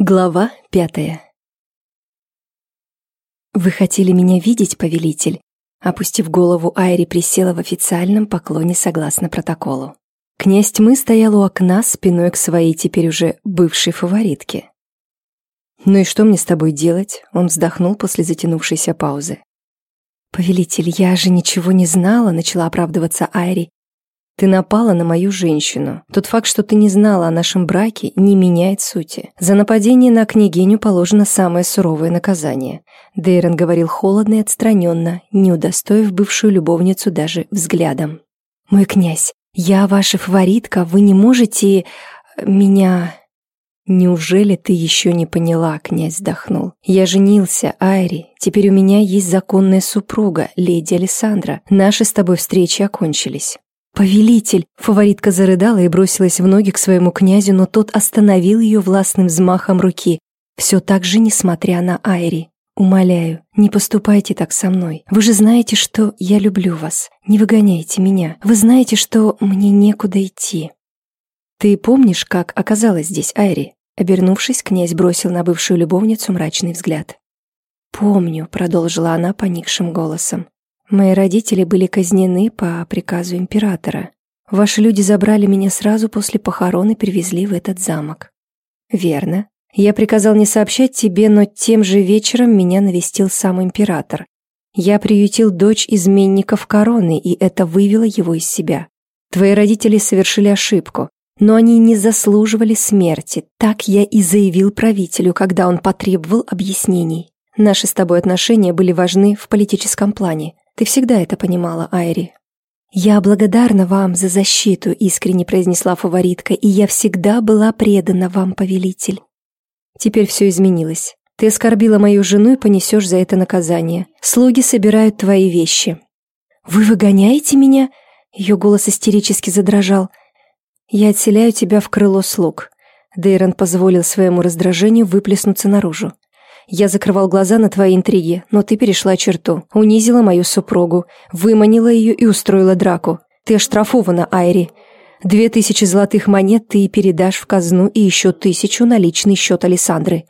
Глава пятая «Вы хотели меня видеть, повелитель?» Опустив голову, Айри присела в официальном поклоне согласно протоколу. Князь Тьмы стоял у окна спиной к своей теперь уже бывшей фаворитке. «Ну и что мне с тобой делать?» Он вздохнул после затянувшейся паузы. «Повелитель, я же ничего не знала», — начала оправдываться Айри. Ты напала на мою женщину. Тот факт, что ты не знала о нашем браке, не меняет сути. За нападение на княгиню положено самое суровое наказание. Дейрон говорил холодно и отстраненно, не удостоив бывшую любовницу даже взглядом. «Мой князь, я ваша фаворитка, вы не можете... меня...» «Неужели ты еще не поняла?» — князь вздохнул. «Я женился, Айри. Теперь у меня есть законная супруга, леди Александра. Наши с тобой встречи окончились. «Повелитель!» Фаворитка зарыдала и бросилась в ноги к своему князю, но тот остановил ее властным взмахом руки. Все так же, несмотря на Айри. «Умоляю, не поступайте так со мной. Вы же знаете, что я люблю вас. Не выгоняйте меня. Вы знаете, что мне некуда идти». «Ты помнишь, как оказалась здесь Айри?» Обернувшись, князь бросил на бывшую любовницу мрачный взгляд. «Помню», — продолжила она поникшим голосом. Мои родители были казнены по приказу императора. Ваши люди забрали меня сразу после похорон и привезли в этот замок. Верно. Я приказал не сообщать тебе, но тем же вечером меня навестил сам император. Я приютил дочь изменников короны, и это вывело его из себя. Твои родители совершили ошибку, но они не заслуживали смерти. Так я и заявил правителю, когда он потребовал объяснений. Наши с тобой отношения были важны в политическом плане. Ты всегда это понимала, Айри. «Я благодарна вам за защиту», — искренне произнесла фаворитка, «и я всегда была предана вам, повелитель». Теперь все изменилось. Ты оскорбила мою жену и понесешь за это наказание. Слуги собирают твои вещи. «Вы выгоняете меня?» Ее голос истерически задрожал. «Я отселяю тебя в крыло слуг». Дейрон позволил своему раздражению выплеснуться наружу. Я закрывал глаза на твои интриги, но ты перешла черту, унизила мою супругу, выманила ее и устроила драку. Ты оштрафована, Айри. Две тысячи золотых монет ты передашь в казну и еще тысячу на личный счет Александры.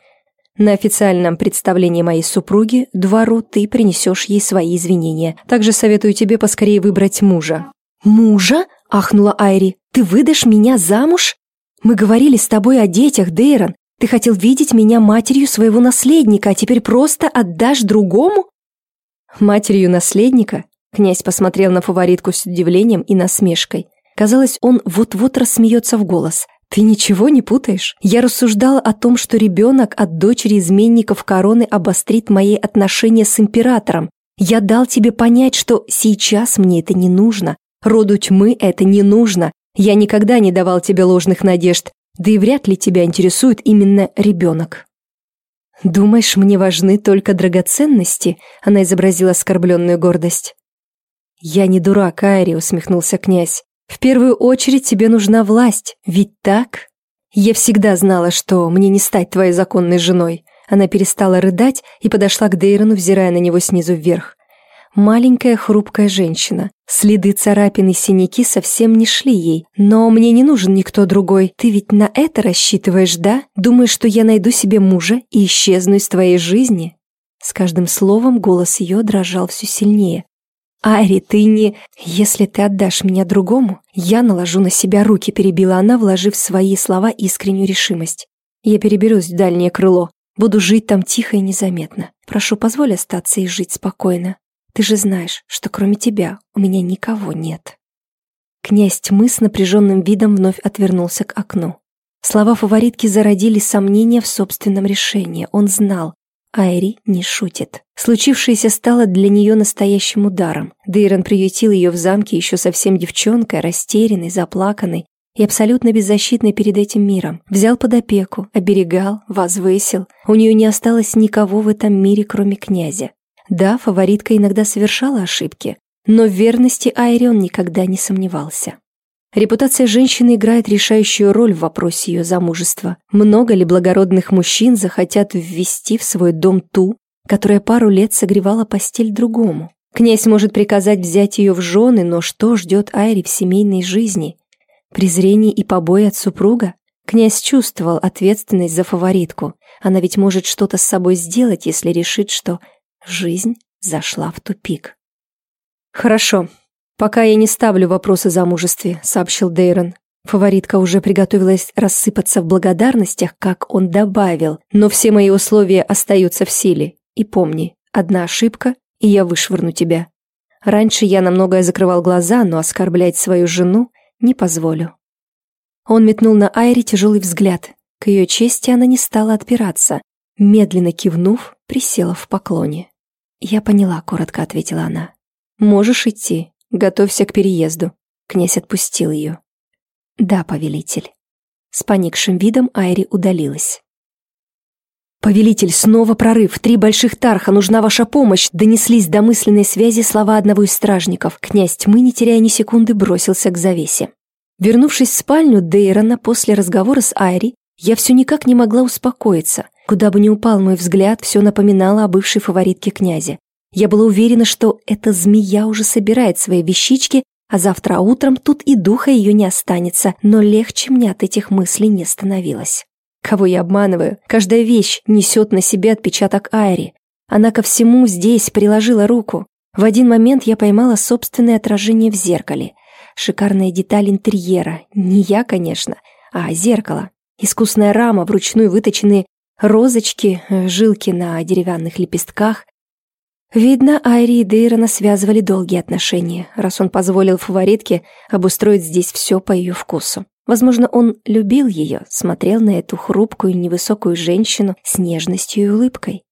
На официальном представлении моей супруги, двору, ты принесешь ей свои извинения. Также советую тебе поскорее выбрать мужа». «Мужа?» – ахнула Айри. «Ты выдашь меня замуж? Мы говорили с тобой о детях, Дейрон. Ты хотел видеть меня матерью своего наследника, а теперь просто отдашь другому?» «Матерью наследника?» Князь посмотрел на фаворитку с удивлением и насмешкой. Казалось, он вот-вот рассмеется в голос. «Ты ничего не путаешь? Я рассуждала о том, что ребенок от дочери изменников короны обострит мои отношения с императором. Я дал тебе понять, что сейчас мне это не нужно. Роду тьмы это не нужно. Я никогда не давал тебе ложных надежд. Да и вряд ли тебя интересует именно ребенок. «Думаешь, мне важны только драгоценности?» Она изобразила оскорбленную гордость. «Я не дурак, Айри», — усмехнулся князь. «В первую очередь тебе нужна власть, ведь так?» «Я всегда знала, что мне не стать твоей законной женой». Она перестала рыдать и подошла к Дейрону, взирая на него снизу вверх. Маленькая хрупкая женщина. Следы царапин и синяки совсем не шли ей. Но мне не нужен никто другой. Ты ведь на это рассчитываешь, да? Думаешь, что я найду себе мужа и исчезну из твоей жизни? С каждым словом голос ее дрожал все сильнее. «Ари, ты не... Если ты отдашь меня другому, я наложу на себя руки», перебила она, вложив в свои слова искреннюю решимость. «Я переберусь в дальнее крыло. Буду жить там тихо и незаметно. Прошу, позволь остаться и жить спокойно. Ты же знаешь, что кроме тебя у меня никого нет». Князь тьмы с напряженным видом вновь отвернулся к окну. Слова фаворитки зародили сомнения в собственном решении. Он знал, Айри не шутит. Случившееся стало для нее настоящим ударом. Дейрон приютил ее в замке еще совсем девчонкой, растерянной, заплаканной и абсолютно беззащитной перед этим миром. Взял под опеку, оберегал, возвысил. У нее не осталось никого в этом мире, кроме князя. Да, фаворитка иногда совершала ошибки, но в верности Айри он никогда не сомневался. Репутация женщины играет решающую роль в вопросе ее замужества. Много ли благородных мужчин захотят ввести в свой дом ту, которая пару лет согревала постель другому? Князь может приказать взять ее в жены, но что ждет Айри в семейной жизни? Презрение и побои от супруга? Князь чувствовал ответственность за фаворитку. Она ведь может что-то с собой сделать, если решит, что жизнь зашла в тупик. «Хорошо, пока я не ставлю вопросы о замужестве», — сообщил Дейрон. Фаворитка уже приготовилась рассыпаться в благодарностях, как он добавил, но все мои условия остаются в силе. И помни, одна ошибка, и я вышвырну тебя. Раньше я на многое закрывал глаза, но оскорблять свою жену не позволю. Он метнул на Айри тяжелый взгляд. К ее чести она не стала отпираться. Медленно кивнув, присела в поклоне. «Я поняла», — коротко ответила она. «Можешь идти. Готовься к переезду». Князь отпустил ее. «Да, повелитель». С поникшим видом Айри удалилась. «Повелитель, снова прорыв! Три больших тарха! Нужна ваша помощь!» Донеслись до мысленной связи слова одного из стражников. Князь тьмы, не теряя ни секунды, бросился к завесе. Вернувшись в спальню Дейрона после разговора с Айри, я все никак не могла успокоиться. Куда бы ни упал мой взгляд, все напоминало о бывшей фаворитке князя. Я была уверена, что эта змея уже собирает свои вещички, а завтра утром тут и духа ее не останется, но легче мне от этих мыслей не становилось. Кого я обманываю? Каждая вещь несет на себе отпечаток Айри. Она ко всему здесь приложила руку. В один момент я поймала собственное отражение в зеркале. Шикарная деталь интерьера. Не я, конечно, а зеркало. Искусная рама, вручную выточенные розочки, э, жилки на деревянных лепестках. Видно, Айри и Дейрона связывали долгие отношения, раз он позволил фаворитке обустроить здесь все по ее вкусу. Возможно, он любил ее, смотрел на эту хрупкую невысокую женщину с нежностью и улыбкой.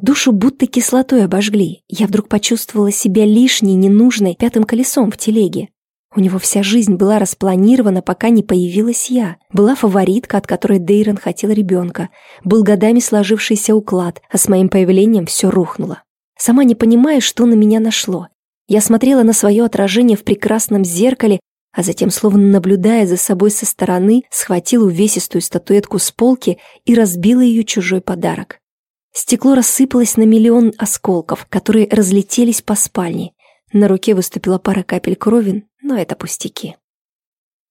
Душу будто кислотой обожгли. Я вдруг почувствовала себя лишней, ненужной пятым колесом в телеге. У него вся жизнь была распланирована, пока не появилась я. Была фаворитка, от которой Дейрон хотел ребенка. Был годами сложившийся уклад, а с моим появлением все рухнуло. Сама не понимая, что на меня нашло. Я смотрела на свое отражение в прекрасном зеркале, а затем, словно наблюдая за собой со стороны, схватила увесистую статуэтку с полки и разбила ее чужой подарок. Стекло рассыпалось на миллион осколков, которые разлетелись по спальне. На руке выступила пара капель крови, но это пустяки.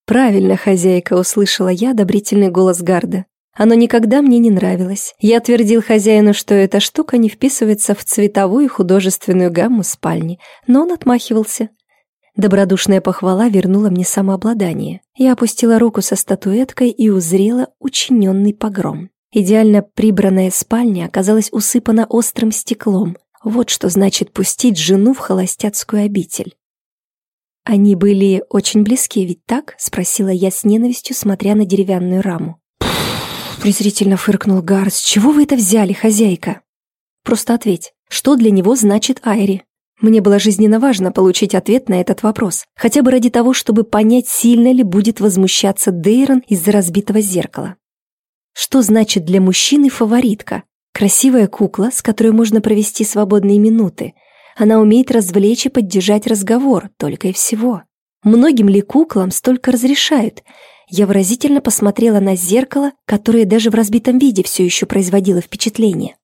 «Правильно, хозяйка», — услышала я одобрительный голос Гарда. Оно никогда мне не нравилось. Я твердил хозяину, что эта штука не вписывается в цветовую художественную гамму спальни, но он отмахивался. Добродушная похвала вернула мне самообладание. Я опустила руку со статуэткой и узрела учиненный погром. Идеально прибранная спальня оказалась усыпана острым стеклом, вот что значит пустить жену в холостяцкую обитель. «Они были очень близки, ведь так?» — спросила я с ненавистью, смотря на деревянную раму. презрительно фыркнул Гар. «С чего вы это взяли, хозяйка?» «Просто ответь, что для него значит Айри?» Мне было жизненно важно получить ответ на этот вопрос, хотя бы ради того, чтобы понять, сильно ли будет возмущаться Дейрон из-за разбитого зеркала. Что значит для мужчины фаворитка? Красивая кукла, с которой можно провести свободные минуты. Она умеет развлечь и поддержать разговор, только и всего. Многим ли куклам столько разрешают? Я выразительно посмотрела на зеркало, которое даже в разбитом виде все еще производило впечатление.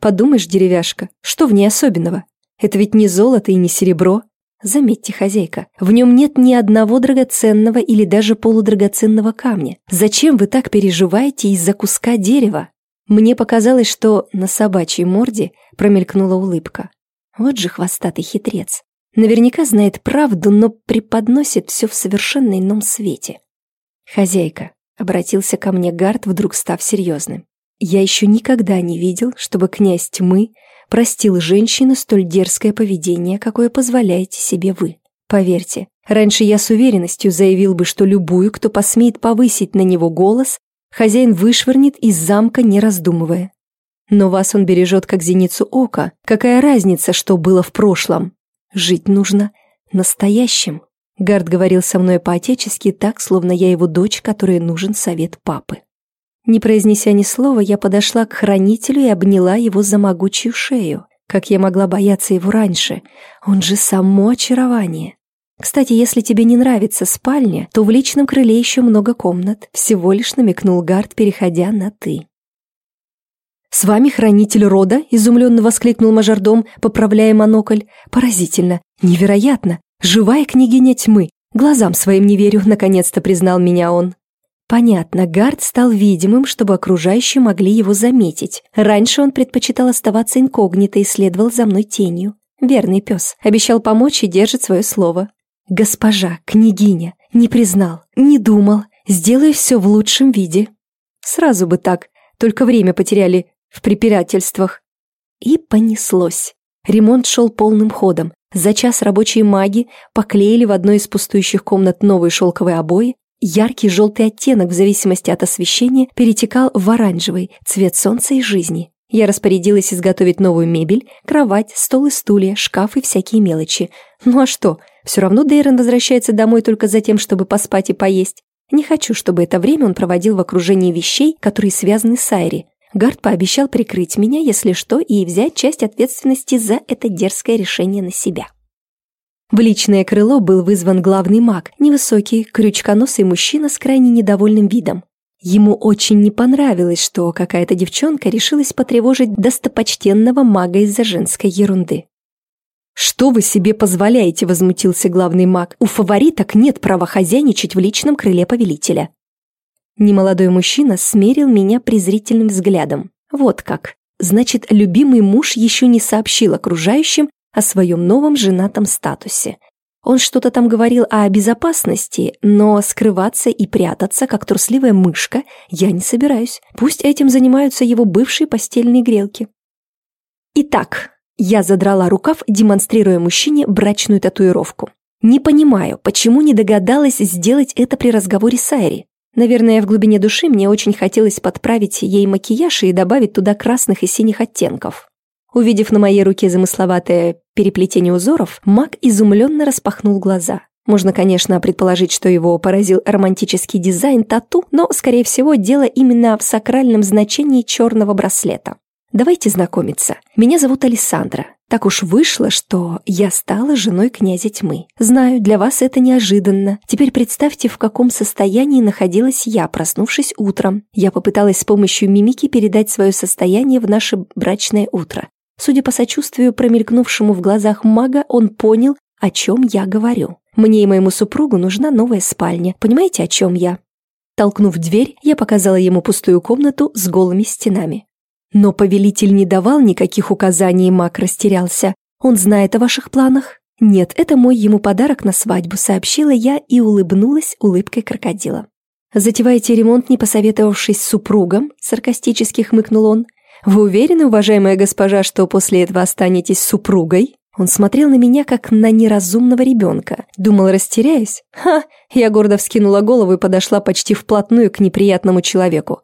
Подумаешь, деревяшка, что в ней особенного? Это ведь не золото и не серебро. Заметьте, хозяйка, в нем нет ни одного драгоценного или даже полудрагоценного камня. Зачем вы так переживаете из-за куска дерева? Мне показалось, что на собачьей морде промелькнула улыбка. Вот же хвостатый хитрец. Наверняка знает правду, но преподносит все в совершенно ином свете. «Хозяйка», — обратился ко мне Гард, вдруг став серьезным. «Я еще никогда не видел, чтобы князь тьмы простил женщину столь дерзкое поведение, какое позволяете себе вы. Поверьте, раньше я с уверенностью заявил бы, что любую, кто посмеет повысить на него голос, хозяин вышвырнет из замка, не раздумывая. Но вас он бережет как зеницу ока. Какая разница, что было в прошлом? Жить нужно настоящим. Гард говорил со мной по-отечески так, словно я его дочь, которой нужен совет папы. Не произнеся ни слова, я подошла к хранителю и обняла его за могучую шею. Как я могла бояться его раньше? Он же само очарование. Кстати, если тебе не нравится спальня, то в личном крыле еще много комнат. Всего лишь намекнул Гард, переходя на «ты». «С вами хранитель рода?» – изумленно воскликнул мажордом, поправляя монокль. «Поразительно! Невероятно! Живая княгиня тьмы! Глазам своим не верю, наконец-то признал меня он». Понятно, Гард стал видимым, чтобы окружающие могли его заметить. Раньше он предпочитал оставаться инкогнито и следовал за мной тенью. Верный пес. Обещал помочь и держит свое слово. Госпожа, княгиня, не признал, не думал. Сделаю все в лучшем виде. Сразу бы так, только время потеряли в препирательствах. И понеслось. Ремонт шел полным ходом. За час рабочие маги поклеили в одной из пустующих комнат новые шелковые обои, Яркий желтый оттенок в зависимости от освещения перетекал в оранжевый, цвет солнца и жизни. Я распорядилась изготовить новую мебель, кровать, стол и стулья, шкаф и всякие мелочи. Ну а что, все равно Дейрон возвращается домой только за тем, чтобы поспать и поесть. Не хочу, чтобы это время он проводил в окружении вещей, которые связаны с Айри. Гард пообещал прикрыть меня, если что, и взять часть ответственности за это дерзкое решение на себя. В личное крыло был вызван главный маг, невысокий, крючконосый мужчина с крайне недовольным видом. Ему очень не понравилось, что какая-то девчонка решилась потревожить достопочтенного мага из-за женской ерунды. «Что вы себе позволяете?» – возмутился главный маг. «У фавориток нет права хозяйничать в личном крыле повелителя». Немолодой мужчина смерил меня презрительным взглядом. Вот как. Значит, любимый муж еще не сообщил окружающим, о своем новом женатом статусе. Он что-то там говорил о безопасности, но скрываться и прятаться, как трусливая мышка, я не собираюсь. Пусть этим занимаются его бывшие постельные грелки. Итак, я задрала рукав, демонстрируя мужчине брачную татуировку. Не понимаю, почему не догадалась сделать это при разговоре с Айри. Наверное, в глубине души мне очень хотелось подправить ей макияж и добавить туда красных и синих оттенков. Увидев на моей руке замысловатое переплетение узоров, маг изумленно распахнул глаза. Можно, конечно, предположить, что его поразил романтический дизайн тату, но, скорее всего, дело именно в сакральном значении черного браслета. Давайте знакомиться. Меня зовут Александра. Так уж вышло, что я стала женой князя тьмы. Знаю, для вас это неожиданно. Теперь представьте, в каком состоянии находилась я, проснувшись утром. Я попыталась с помощью мимики передать свое состояние в наше брачное утро. Судя по сочувствию, промелькнувшему в глазах мага, он понял, о чем я говорю. Мне и моему супругу нужна новая спальня. Понимаете, о чем я? Толкнув дверь, я показала ему пустую комнату с голыми стенами. Но повелитель не давал никаких указаний, маг растерялся. Он знает о ваших планах? Нет, это мой ему подарок на свадьбу, сообщила я и улыбнулась улыбкой крокодила. «Затеваете ремонт, не посоветовавшись с супругом?» – саркастически хмыкнул он. «Вы уверены, уважаемая госпожа, что после этого останетесь супругой?» Он смотрел на меня, как на неразумного ребенка. Думал, растеряюсь? Ха! Я гордо вскинула голову и подошла почти вплотную к неприятному человеку.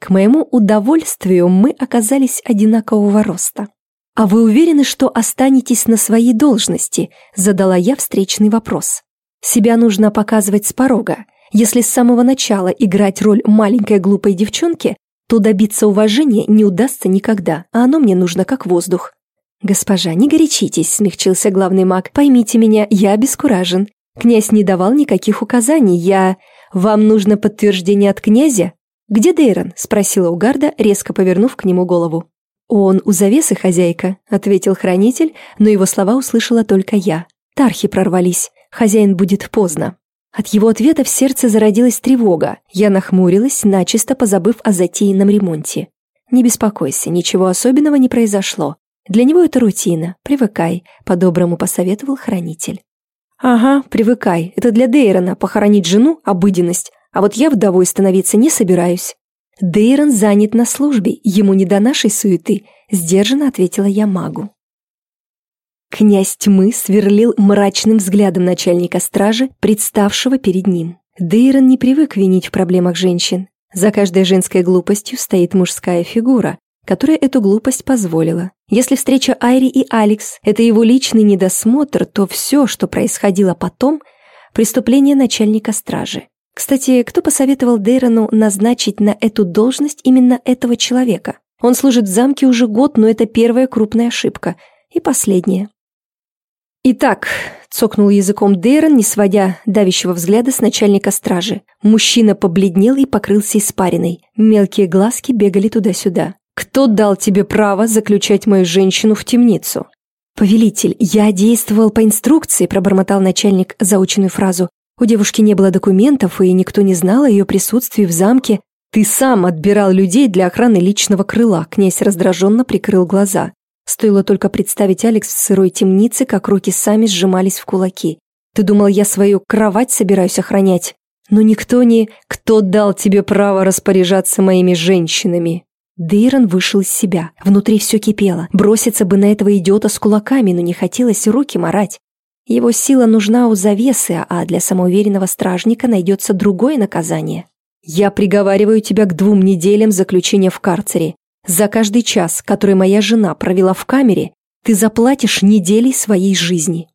К моему удовольствию мы оказались одинакового роста. «А вы уверены, что останетесь на своей должности?» – задала я встречный вопрос. «Себя нужно показывать с порога. Если с самого начала играть роль маленькой глупой девчонки, то добиться уважения не удастся никогда, а оно мне нужно как воздух. «Госпожа, не горячитесь», — смягчился главный маг. «Поймите меня, я обескуражен. Князь не давал никаких указаний. Я... Вам нужно подтверждение от князя?» «Где Дейрон?» — спросила Угарда, резко повернув к нему голову. «Он у завесы, хозяйка», — ответил хранитель, но его слова услышала только я. «Тархи прорвались. Хозяин будет поздно». От его ответа в сердце зародилась тревога. Я нахмурилась, начисто позабыв о затеянном ремонте. «Не беспокойся, ничего особенного не произошло. Для него это рутина. Привыкай», — по-доброму посоветовал хранитель. «Ага, привыкай. Это для Дейрона похоронить жену — обыденность. А вот я вдовой становиться не собираюсь». «Дейрон занят на службе, ему не до нашей суеты», — сдержанно ответила я магу. Князь тьмы сверлил мрачным взглядом начальника стражи, представшего перед ним. Дейрон не привык винить в проблемах женщин. За каждой женской глупостью стоит мужская фигура, которая эту глупость позволила. Если встреча Айри и Алекс – это его личный недосмотр, то все, что происходило потом – преступление начальника стражи. Кстати, кто посоветовал Дейрону назначить на эту должность именно этого человека? Он служит в замке уже год, но это первая крупная ошибка. И последняя. «Итак», — цокнул языком Дейрон, не сводя давящего взгляда с начальника стражи. Мужчина побледнел и покрылся испариной. Мелкие глазки бегали туда-сюда. «Кто дал тебе право заключать мою женщину в темницу?» «Повелитель, я действовал по инструкции», — пробормотал начальник заученную фразу. У девушки не было документов, и никто не знал о ее присутствии в замке. Ты сам отбирал людей для охраны личного крыла, князь раздраженно прикрыл глаза. Стоило только представить Алекс в сырой темнице, как руки сами сжимались в кулаки. Ты думал, я свою кровать собираюсь охранять? Но никто не... Кто дал тебе право распоряжаться моими женщинами? Дейрон вышел из себя. Внутри все кипело. Броситься бы на этого идиота с кулаками, но не хотелось руки марать. Его сила нужна у завесы, а для самоуверенного стражника найдется другое наказание. Я приговариваю тебя к двум неделям заключения в карцере. За каждый час, который моя жена провела в камере, ты заплатишь неделей своей жизни.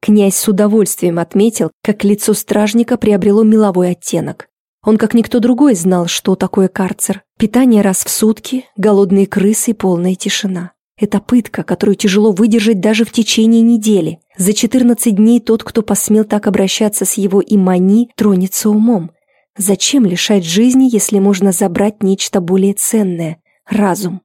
Князь с удовольствием отметил, как лицо стражника приобрело меловой оттенок. Он, как никто другой, знал, что такое карцер. Питание раз в сутки, голодные крысы и полная тишина. Это пытка, которую тяжело выдержать даже в течение недели. За 14 дней тот, кто посмел так обращаться с его имани, тронется умом. Зачем лишать жизни, если можно забрать нечто более ценное – разум?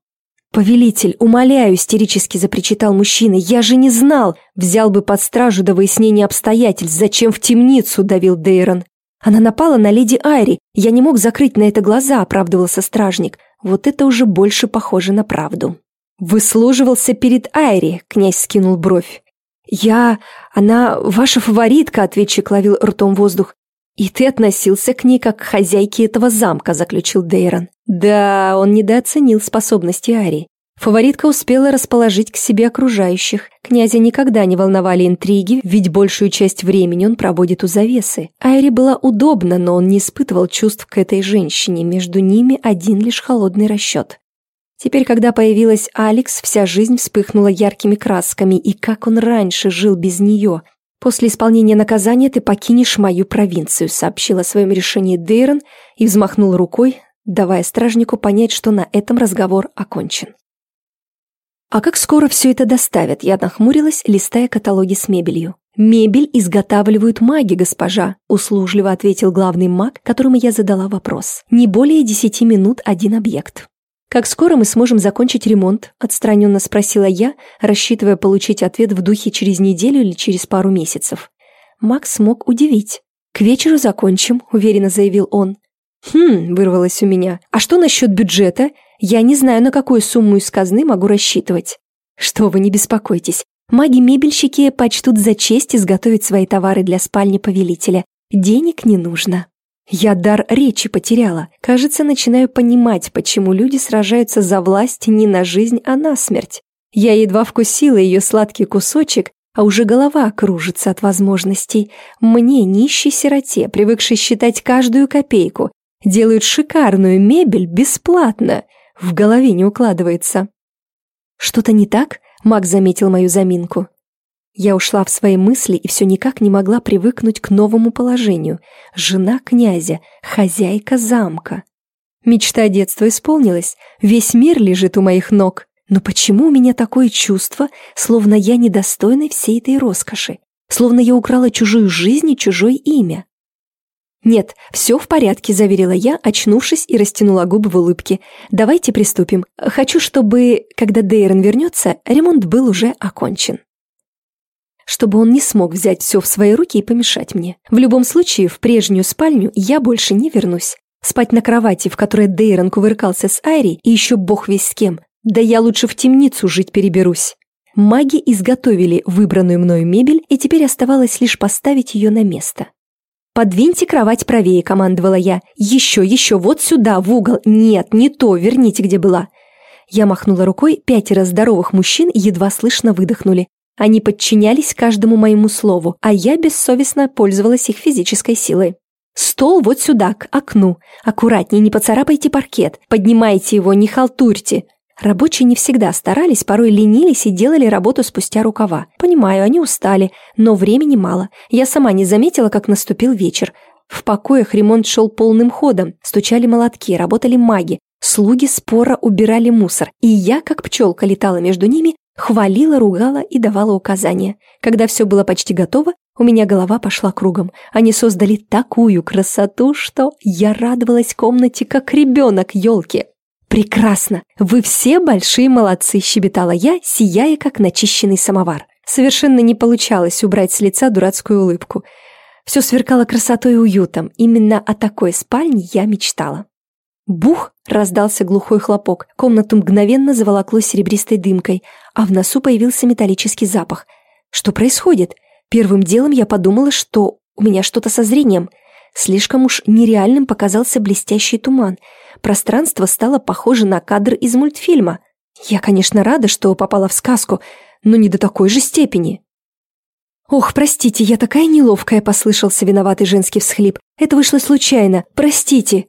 «Повелитель, умоляю!» – истерически запричитал мужчина. «Я же не знал! Взял бы под стражу до выяснения обстоятельств. Зачем в темницу?» – давил Дейрон. «Она напала на леди Айри. Я не мог закрыть на это глаза», – оправдывался стражник. «Вот это уже больше похоже на правду». «Выслуживался перед Айри», — князь скинул бровь. «Я... она ваша фаворитка», — ответчик ловил ртом воздух. «И ты относился к ней как к хозяйке этого замка», — заключил Дейрон. Да, он недооценил способности Ари. Фаворитка успела расположить к себе окружающих. Князя никогда не волновали интриги, ведь большую часть времени он проводит у завесы. Айри была удобна, но он не испытывал чувств к этой женщине, между ними один лишь холодный расчет. Теперь, когда появилась Алекс, вся жизнь вспыхнула яркими красками, и как он раньше жил без нее. «После исполнения наказания ты покинешь мою провинцию», сообщил о своем решении Дейрон и взмахнул рукой, давая стражнику понять, что на этом разговор окончен. «А как скоро все это доставят?» Я нахмурилась, листая каталоги с мебелью. «Мебель изготавливают маги, госпожа», — услужливо ответил главный маг, которому я задала вопрос. «Не более десяти минут один объект». «Как скоро мы сможем закончить ремонт?» – отстраненно спросила я, рассчитывая получить ответ в духе через неделю или через пару месяцев. Макс смог удивить. «К вечеру закончим», – уверенно заявил он. «Хм», – вырвалось у меня. «А что насчет бюджета? Я не знаю, на какую сумму из казны могу рассчитывать». «Что вы, не беспокойтесь. Маги-мебельщики почтут за честь изготовить свои товары для спальни повелителя. Денег не нужно». Я дар речи потеряла. Кажется, начинаю понимать, почему люди сражаются за власть не на жизнь, а на смерть. Я едва вкусила ее сладкий кусочек, а уже голова кружится от возможностей. Мне, нищей сироте, привыкшей считать каждую копейку, делают шикарную мебель бесплатно. В голове не укладывается. «Что-то не так?» — Мак заметил мою заминку. Я ушла в свои мысли и все никак не могла привыкнуть к новому положению. Жена князя, хозяйка замка. Мечта детства исполнилась, весь мир лежит у моих ног. Но почему у меня такое чувство, словно я недостойна всей этой роскоши? Словно я украла чужую жизнь и чужое имя? «Нет, все в порядке», – заверила я, очнувшись и растянула губы в улыбке. «Давайте приступим. Хочу, чтобы, когда Дейрон вернется, ремонт был уже окончен» чтобы он не смог взять все в свои руки и помешать мне. В любом случае, в прежнюю спальню я больше не вернусь. Спать на кровати, в которой Дейрон кувыркался с Айри, и еще бог весь с кем. Да я лучше в темницу жить переберусь. Маги изготовили выбранную мною мебель, и теперь оставалось лишь поставить ее на место. «Подвиньте кровать правее», — командовала я. «Еще, еще, вот сюда, в угол. Нет, не то, верните, где была». Я махнула рукой, пятеро здоровых мужчин едва слышно выдохнули. Они подчинялись каждому моему слову, а я бессовестно пользовалась их физической силой. «Стол вот сюда, к окну. Аккуратнее, не поцарапайте паркет. Поднимайте его, не халтурьте». Рабочие не всегда старались, порой ленились и делали работу спустя рукава. Понимаю, они устали, но времени мало. Я сама не заметила, как наступил вечер. В покоях ремонт шел полным ходом. Стучали молотки, работали маги. Слуги спора убирали мусор, и я, как пчелка, летала между ними, Хвалила, ругала и давала указания. Когда все было почти готово, у меня голова пошла кругом. Они создали такую красоту, что я радовалась комнате, как ребенок елки. «Прекрасно! Вы все большие молодцы!» – щебетала я, сияя, как начищенный самовар. Совершенно не получалось убрать с лица дурацкую улыбку. Все сверкало красотой и уютом. Именно о такой спальне я мечтала. Бух! раздался глухой хлопок. Комнату мгновенно заволокло серебристой дымкой, а в носу появился металлический запах. Что происходит? Первым делом я подумала, что у меня что-то со зрением. Слишком уж нереальным показался блестящий туман. Пространство стало похоже на кадр из мультфильма. Я, конечно, рада, что попала в сказку, но не до такой же степени. «Ох, простите, я такая неловкая», — послышался виноватый женский всхлип. «Это вышло случайно. Простите».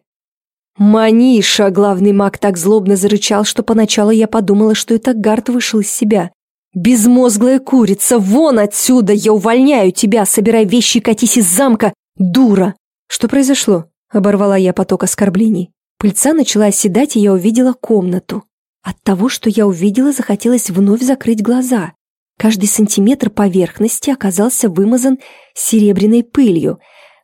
«Маниша!» — главный маг так злобно зарычал, что поначалу я подумала, что это Гард вышел из себя. «Безмозглая курица, вон отсюда! Я увольняю тебя! Собирай вещи и катись из замка! Дура!» «Что произошло?» — оборвала я поток оскорблений. Пыльца начала оседать, и я увидела комнату. От того, что я увидела, захотелось вновь закрыть глаза. Каждый сантиметр поверхности оказался вымазан серебряной пылью.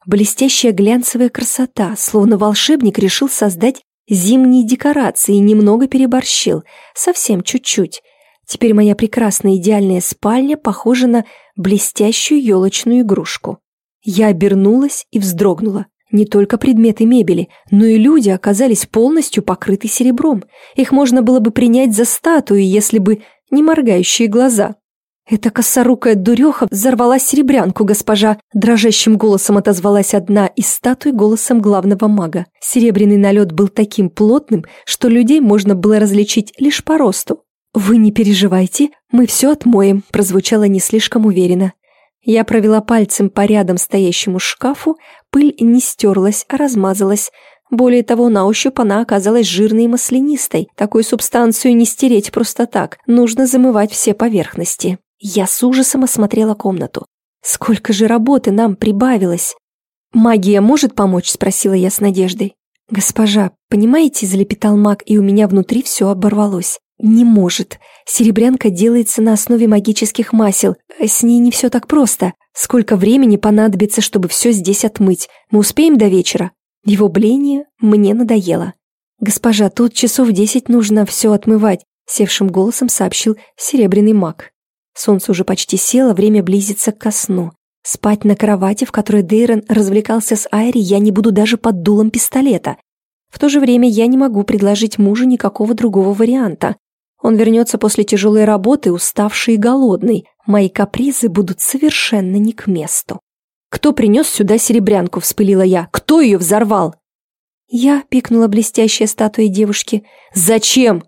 Блестящая глянцевая красота, словно волшебник решил создать зимние декорации и немного переборщил, совсем чуть-чуть. Теперь моя прекрасная идеальная спальня похожа на блестящую елочную игрушку. Я обернулась и вздрогнула. Не только предметы мебели, но и люди оказались полностью покрыты серебром. Их можно было бы принять за статуи, если бы не моргающие глаза. «Эта косорукая дуреха взорвала серебрянку, госпожа!» Дрожащим голосом отозвалась одна из статуй голосом главного мага. Серебряный налет был таким плотным, что людей можно было различить лишь по росту. «Вы не переживайте, мы все отмоем», прозвучало не слишком уверенно. Я провела пальцем по рядом стоящему шкафу, пыль не стерлась, а размазалась. Более того, на ощупь она оказалась жирной и маслянистой. Такую субстанцию не стереть просто так, нужно замывать все поверхности. Я с ужасом осмотрела комнату. Сколько же работы нам прибавилось! «Магия может помочь?» – спросила я с надеждой. «Госпожа, понимаете?» – залепетал маг, и у меня внутри все оборвалось. «Не может. Серебрянка делается на основе магических масел. С ней не все так просто. Сколько времени понадобится, чтобы все здесь отмыть? Мы успеем до вечера?» Его бление мне надоело. «Госпожа, тут часов десять нужно все отмывать», — севшим голосом сообщил серебряный маг. Солнце уже почти село, время близится к сну. Спать на кровати, в которой Дейрон развлекался с Айри, я не буду даже под дулом пистолета. В то же время я не могу предложить мужу никакого другого варианта. Он вернется после тяжелой работы, уставший и голодный. Мои капризы будут совершенно не к месту. «Кто принес сюда серебрянку?» – вспылила я. «Кто ее взорвал?» «Я», – пикнула блестящая статуя девушки. «Зачем?»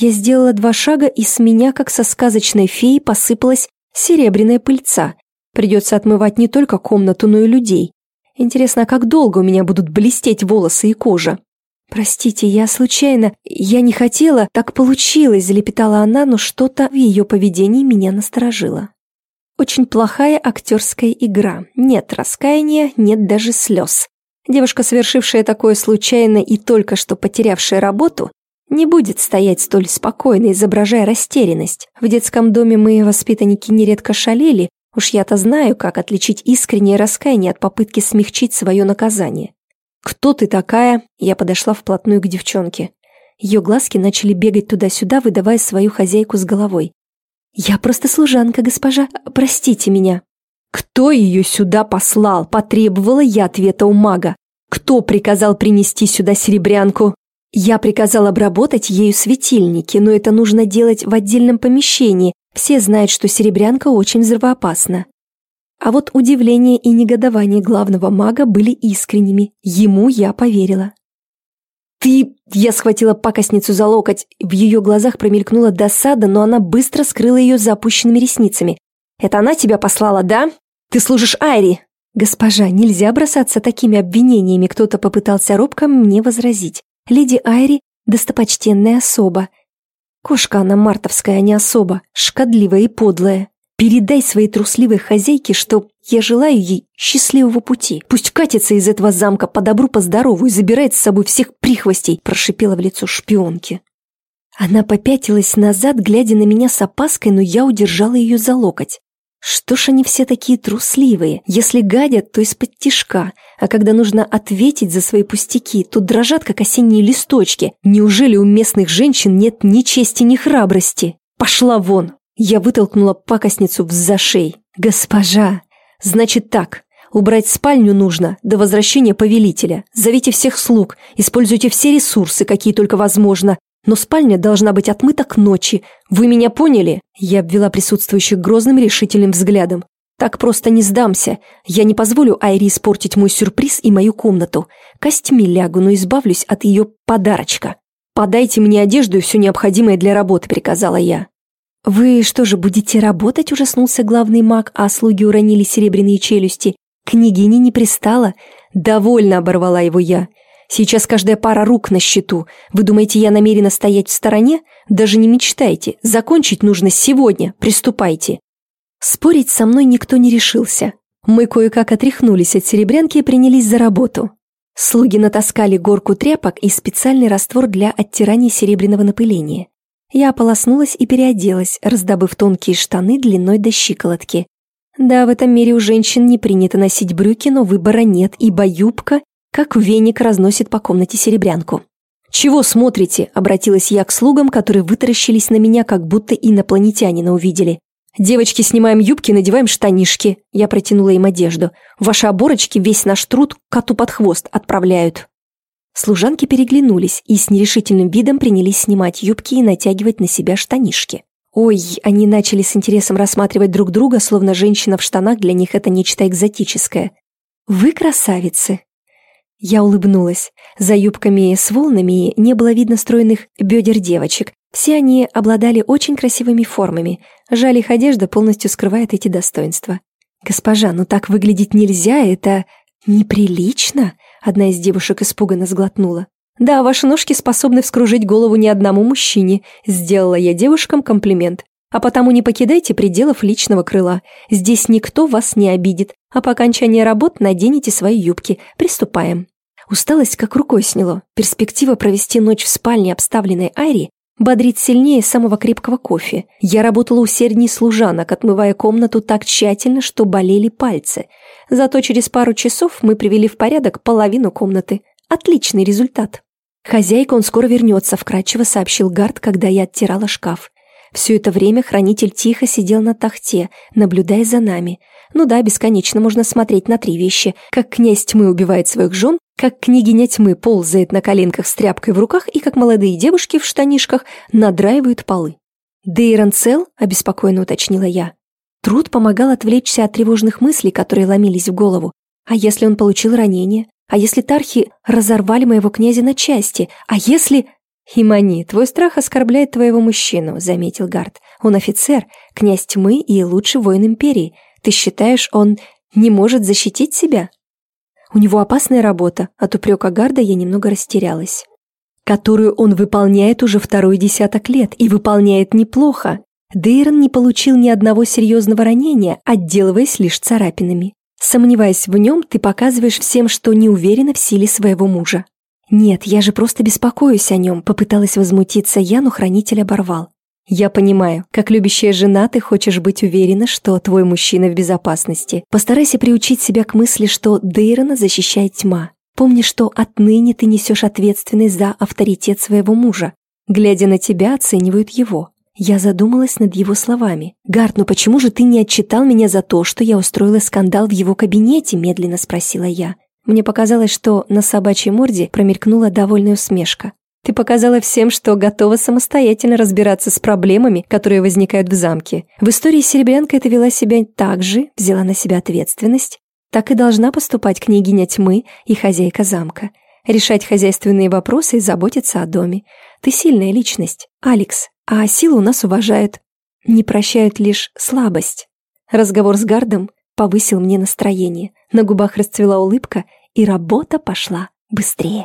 Я сделала два шага, и с меня, как со сказочной феей, посыпалась серебряная пыльца. Придется отмывать не только комнату, но и людей. Интересно, как долго у меня будут блестеть волосы и кожа? «Простите, я случайно... Я не хотела, так получилось», — залепетала она, но что-то в ее поведении меня насторожило. Очень плохая актерская игра. Нет раскаяния, нет даже слез. Девушка, совершившая такое случайно и только что потерявшая работу, не будет стоять столь спокойно, изображая растерянность. В детском доме мы, воспитанники, нередко шалели, уж я-то знаю, как отличить искреннее раскаяние от попытки смягчить свое наказание. «Кто ты такая?» Я подошла вплотную к девчонке. Ее глазки начали бегать туда-сюда, выдавая свою хозяйку с головой. «Я просто служанка, госпожа, простите меня». «Кто ее сюда послал?» – потребовала я ответа у мага. «Кто приказал принести сюда серебрянку?» Я приказал обработать ею светильники, но это нужно делать в отдельном помещении. Все знают, что серебрянка очень взрывоопасна. А вот удивление и негодование главного мага были искренними. Ему я поверила. «Ты...» — я схватила пакостницу за локоть. В ее глазах промелькнула досада, но она быстро скрыла ее за опущенными ресницами. «Это она тебя послала, да? Ты служишь Айри!» «Госпожа, нельзя бросаться такими обвинениями», кто-то попытался робко мне возразить. Леди Айри – достопочтенная особа. Кошка она мартовская, а не особа, шкодливая и подлая. Передай своей трусливой хозяйке, что я желаю ей счастливого пути. Пусть катится из этого замка по добру, по здорову и забирает с собой всех прихвостей, прошипела в лицо шпионки. Она попятилась назад, глядя на меня с опаской, но я удержала ее за локоть. Что ж они все такие трусливые? Если гадят, то из-под тишка, а когда нужно ответить за свои пустяки, то дрожат, как осенние листочки. Неужели у местных женщин нет ни чести, ни храбрости? Пошла вон! Я вытолкнула пакостницу в зашей. Госпожа! Значит так, Убрать спальню нужно до возвращения повелителя. Зовите всех слуг, используйте все ресурсы, какие только возможно. Но спальня должна быть отмыта к ночи. Вы меня поняли?» Я обвела присутствующих грозным решительным взглядом. «Так просто не сдамся. Я не позволю Айри испортить мой сюрприз и мою комнату. Костьми лягу, но избавлюсь от ее подарочка. Подайте мне одежду и все необходимое для работы», — приказала я. «Вы что же, будете работать?» – ужаснулся главный маг, а слуги уронили серебряные челюсти. «Княгине не пристала?» «Довольно!» – оборвала его я. «Сейчас каждая пара рук на счету. Вы думаете, я намерена стоять в стороне? Даже не мечтайте. Закончить нужно сегодня. Приступайте!» Спорить со мной никто не решился. Мы кое-как отряхнулись от серебрянки и принялись за работу. Слуги натаскали горку тряпок и специальный раствор для оттирания серебряного напыления. Я ополоснулась и переоделась, раздобыв тонкие штаны длиной до щиколотки. Да, в этом мире у женщин не принято носить брюки, но выбора нет, ибо юбка, как веник, разносит по комнате серебрянку. «Чего смотрите?» – обратилась я к слугам, которые вытаращились на меня, как будто инопланетянина увидели. «Девочки, снимаем юбки, надеваем штанишки». Я протянула им одежду. «Ваши оборочки весь наш труд коту под хвост отправляют». Служанки переглянулись и с нерешительным видом принялись снимать юбки и натягивать на себя штанишки. Ой, они начали с интересом рассматривать друг друга, словно женщина в штанах для них это нечто экзотическое. «Вы красавицы!» Я улыбнулась. За юбками с волнами не было видно стройных бедер девочек. Все они обладали очень красивыми формами. Жаль, их одежда полностью скрывает эти достоинства. «Госпожа, ну так выглядеть нельзя, это неприлично!» Одна из девушек испуганно сглотнула. «Да, ваши ножки способны вскружить голову ни одному мужчине», сделала я девушкам комплимент. «А потому не покидайте пределов личного крыла. Здесь никто вас не обидит, а по окончании работ наденете свои юбки. Приступаем». Усталость как рукой сняло. Перспектива провести ночь в спальне, обставленной Айри, бодрит сильнее самого крепкого кофе. Я работала усердней служанок, отмывая комнату так тщательно, что болели пальцы. Зато через пару часов мы привели в порядок половину комнаты. Отличный результат. «Хозяйка, он скоро вернется», — вкратчиво сообщил Гард, когда я оттирала шкаф. Все это время хранитель тихо сидел на тахте, наблюдая за нами. Ну да, бесконечно можно смотреть на три вещи. Как князь тьмы убивает своих жен, как княгиня тьмы ползает на коленках с тряпкой в руках и как молодые девушки в штанишках надраивают полы. «Дейрон цел?» – обеспокоенно уточнила я. Труд помогал отвлечься от тревожных мыслей, которые ломились в голову. А если он получил ранение? А если тархи разорвали моего князя на части? А если... «Химани, твой страх оскорбляет твоего мужчину», — заметил Гард. «Он офицер, князь тьмы и лучший воин империи. Ты считаешь, он не может защитить себя?» «У него опасная работа», — от упрека Гарда я немного растерялась. «Которую он выполняет уже второй десяток лет, и выполняет неплохо. Дейрон не получил ни одного серьезного ранения, отделываясь лишь царапинами. Сомневаясь в нем, ты показываешь всем, что не уверена в силе своего мужа. «Нет, я же просто беспокоюсь о нем», — попыталась возмутиться я, но хранитель оборвал. «Я понимаю, как любящая жена ты хочешь быть уверена, что твой мужчина в безопасности. Постарайся приучить себя к мысли, что Дейрона защищает тьма. Помни, что отныне ты несешь ответственность за авторитет своего мужа. Глядя на тебя, оценивают его. Я задумалась над его словами. «Гард, ну почему же ты не отчитал меня за то, что я устроила скандал в его кабинете?» – медленно спросила я. Мне показалось, что на собачьей морде промелькнула довольная усмешка. «Ты показала всем, что готова самостоятельно разбираться с проблемами, которые возникают в замке. В истории Серебрянка это вела себя так же, взяла на себя ответственность. Так и должна поступать княгиня тьмы и хозяйка замка. Решать хозяйственные вопросы и заботиться о доме. Ты сильная личность. Алекс, а силу нас уважают. Не прощают лишь слабость. Разговор с Гардом повысил мне настроение. На губах расцвела улыбка, и работа пошла быстрее.